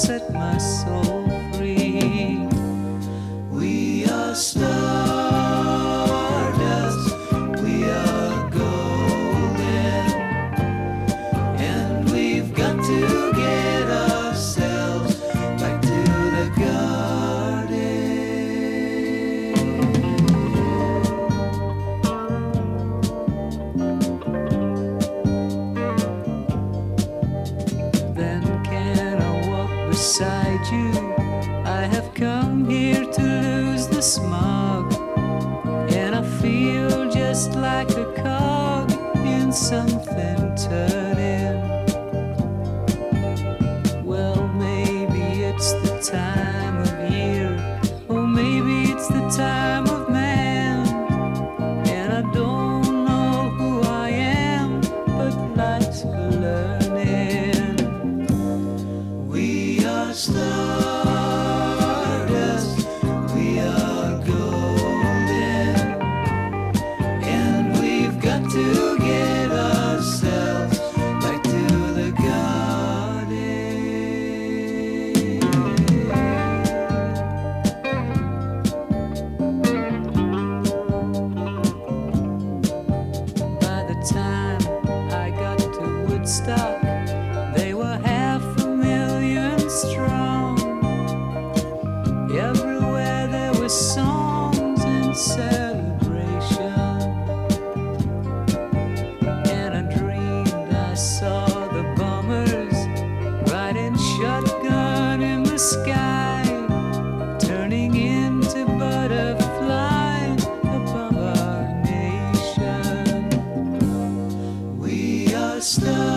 Set my soul. beside you. I have come here to lose the smog, and I feel just like a cog in some snow.